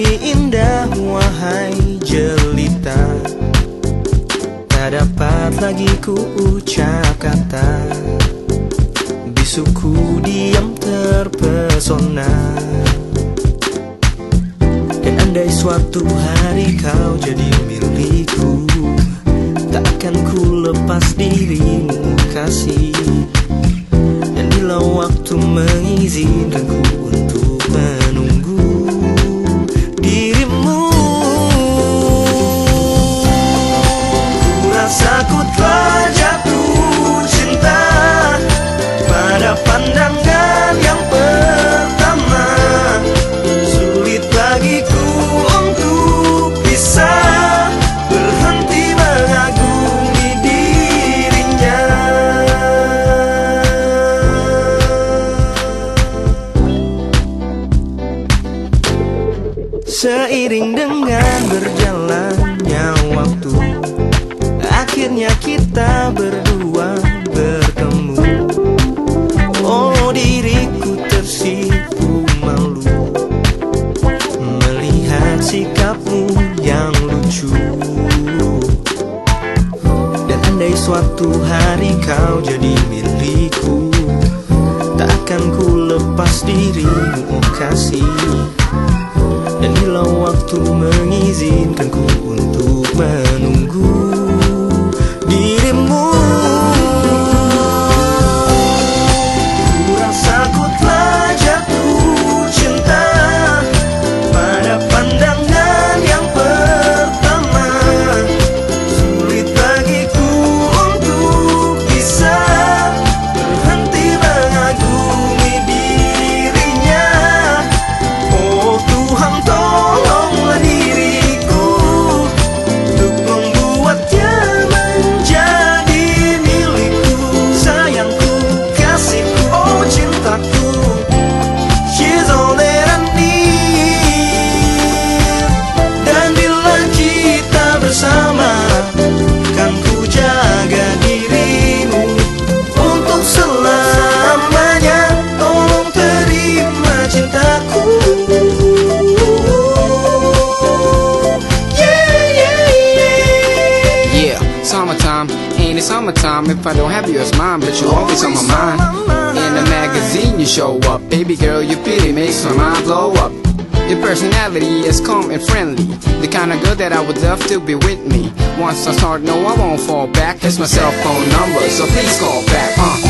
Mengagumi indah wahai jelita. Tak dapat lagi ku ucap kata Bisuku diam terpesona. Dan andai suatu hari kau jadi milikku Takkan ku lepas dirimu kasih. Dan bila waktu mengizinkanku untuk Seiring dengan berjalannya waktu. Akhirnya kita berdua bertemu. Oh diriku tersipu malu. Melihat sikapmu yang lucu. Dan andai suatu hari kau jadi milikku. Takkan ku lepas dirimu oh kasih waktu mengizinkanku untuk summertime. Ain't it summertime if I don't have you as mine, but you always on my mind. In the magazine you show up, baby girl, your beauty makes my mind blow up. Your personality is calm and friendly, the kind of girl that I would love to be with me. Once I start, no, I won't fall back. It's my cell phone number, so please call back. Uh.